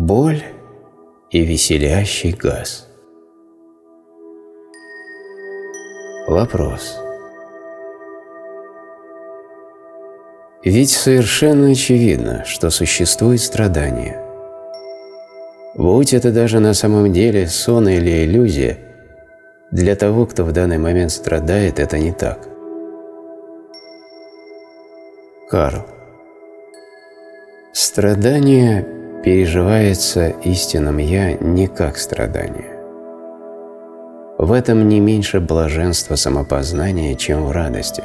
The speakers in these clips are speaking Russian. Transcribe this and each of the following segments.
Боль и веселящий газ. Вопрос. Ведь совершенно очевидно, что существует страдание. Будь это даже на самом деле сон или иллюзия, для того, кто в данный момент страдает, это не так. Карл. Страдание переживается истинным «я» не как страдание. В этом не меньше блаженства самопознания, чем в радости.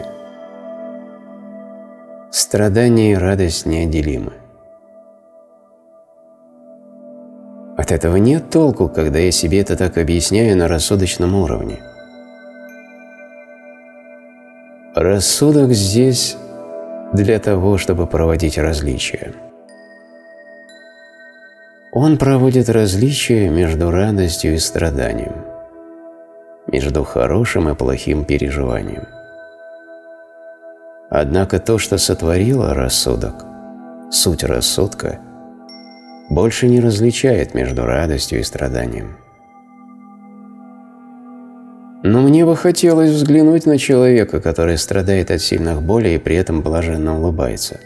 Страдание и радость неотделимы. От этого нет толку, когда я себе это так объясняю на рассудочном уровне. Рассудок здесь для того, чтобы проводить различия. Он проводит различия между радостью и страданием между хорошим и плохим переживанием. Однако то, что сотворило рассудок, суть рассудка, больше не различает между радостью и страданием. Но мне бы хотелось взглянуть на человека, который страдает от сильных болей и при этом блаженно улыбается.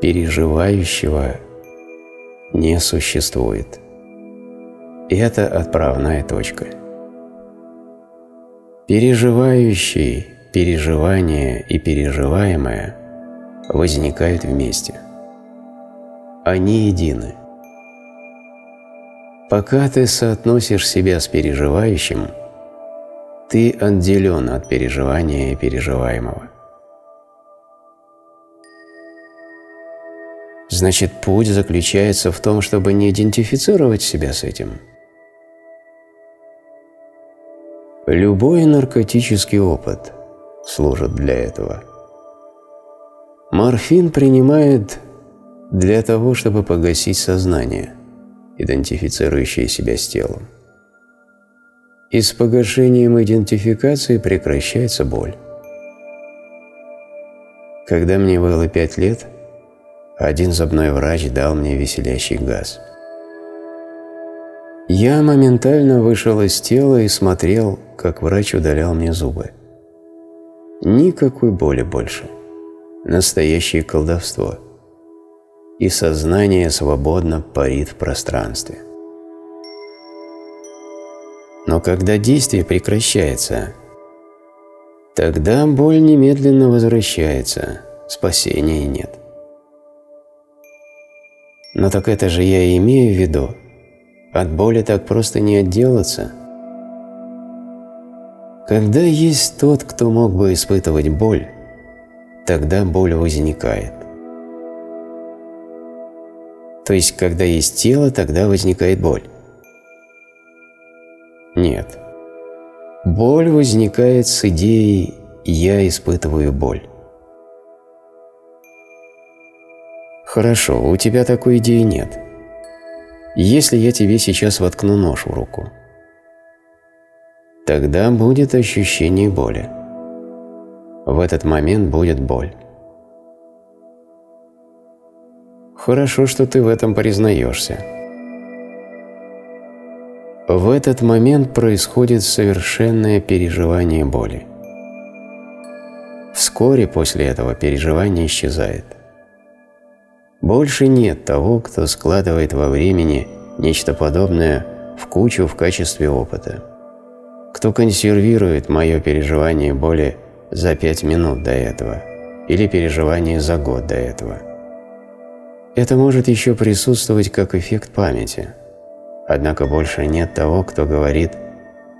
Переживающего не существует. И это отправная точка. Переживающий, переживание и переживаемое возникают вместе. Они едины. Пока ты соотносишь себя с переживающим, ты отделен от переживания и переживаемого. Значит, путь заключается в том, чтобы не идентифицировать себя с этим – Любой наркотический опыт служит для этого. Морфин принимает для того, чтобы погасить сознание, идентифицирующее себя с телом. И с погашением идентификации прекращается боль. Когда мне было пять лет, один зубной врач дал мне веселящий газ. Я моментально вышел из тела и смотрел, как врач удалял мне зубы. Никакой боли больше. Настоящее колдовство. И сознание свободно парит в пространстве. Но когда действие прекращается, тогда боль немедленно возвращается, спасения нет. Но так это же я и имею в виду, от боли так просто не отделаться. Когда есть тот, кто мог бы испытывать боль, тогда боль возникает. То есть, когда есть тело, тогда возникает боль. Нет. Боль возникает с идеей «я испытываю боль». Хорошо, у тебя такой идеи нет. Если я тебе сейчас воткну нож в руку, тогда будет ощущение боли. В этот момент будет боль. Хорошо, что ты в этом признаешься. В этот момент происходит совершенное переживание боли. Вскоре после этого переживание исчезает. Больше нет того, кто складывает во времени нечто подобное в кучу в качестве опыта. Кто консервирует мое переживание боли за пять минут до этого или переживание за год до этого. Это может еще присутствовать как эффект памяти, однако больше нет того, кто говорит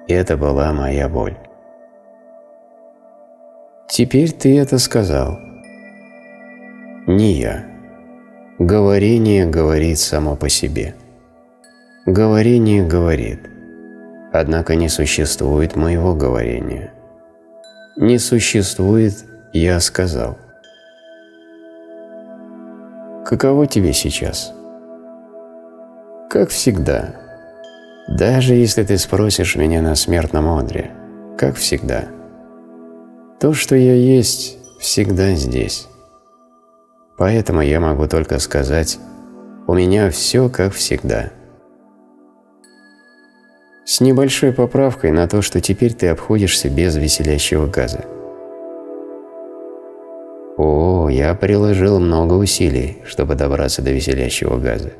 «это была моя боль». Теперь ты это сказал. Не я. Говорение говорит само по себе. Говорение говорит, однако не существует моего говорения. Не существует «я сказал». Каково тебе сейчас? Как всегда. Даже если ты спросишь меня на смертном одре, как всегда. То, что я есть, всегда здесь. Поэтому я могу только сказать, у меня все как всегда. С небольшой поправкой на то, что теперь ты обходишься без веселящего газа. О, я приложил много усилий, чтобы добраться до веселящего газа.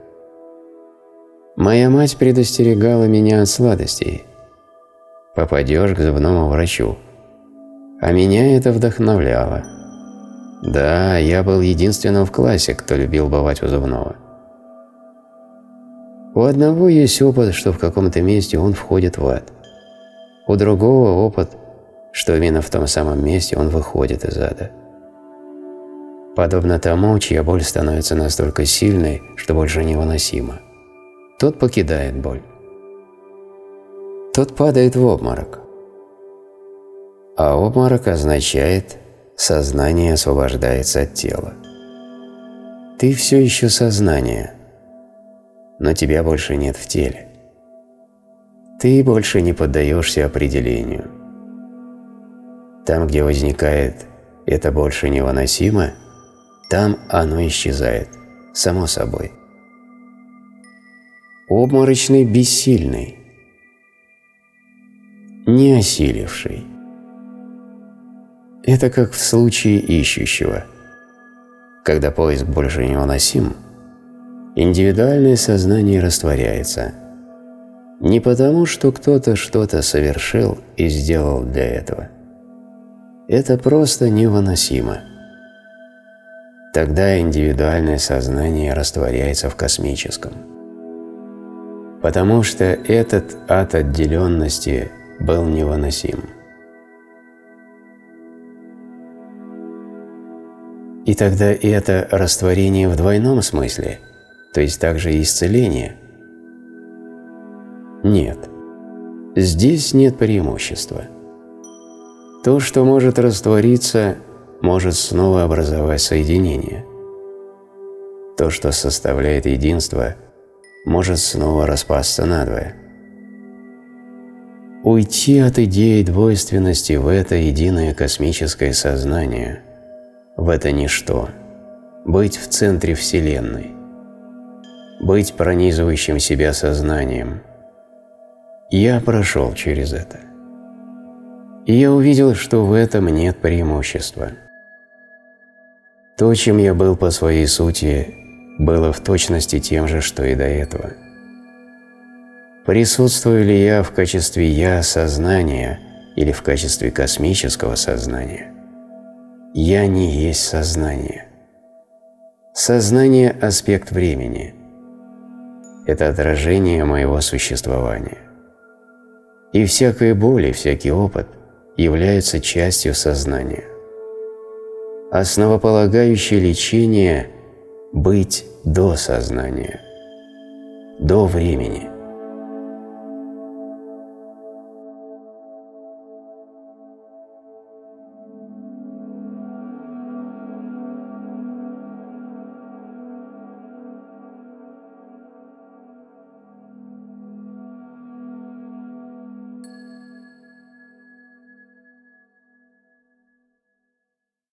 Моя мать предостерегала меня от сладостей. Попадешь к зубному врачу. А меня это вдохновляло. Да, я был единственным в классе, кто любил бывать у зубного. У одного есть опыт, что в каком-то месте он входит в ад. У другого опыт, что именно в том самом месте он выходит из ада. Подобно тому, чья боль становится настолько сильной, что больше невыносима. Тот покидает боль. Тот падает в обморок. А обморок означает, сознание освобождается от тела. Ты все еще сознание, но тебя больше нет в теле. Ты больше не поддаешься определению. Там, где возникает «это больше невыносимо», там оно исчезает, само собой. Обморочный бессильный, не осиливший. Это как в случае ищущего. Когда поиск больше невыносим, индивидуальное сознание растворяется. Не потому, что кто-то что-то совершил и сделал для этого. Это просто невыносимо. Тогда индивидуальное сознание растворяется в космическом. Потому что этот ад отделенности был невыносим. И тогда это растворение в двойном смысле, то есть также исцеление? Нет. Здесь нет преимущества. То, что может раствориться – может снова образовать соединение. То, что составляет единство, может снова распасться надвое. Уйти от идеи двойственности в это единое космическое сознание, в это ничто, быть в центре Вселенной, быть пронизывающим себя сознанием. Я прошел через это. И я увидел, что в этом нет преимущества. То, чем я был по своей сути, было в точности тем же, что и до этого. Присутствую ли я в качестве «я» сознания или в качестве космического сознания? Я не есть сознание. Сознание – аспект времени. Это отражение моего существования. И всякая боль и всякий опыт являются частью сознания основополагающее лечение – быть до сознания, до времени.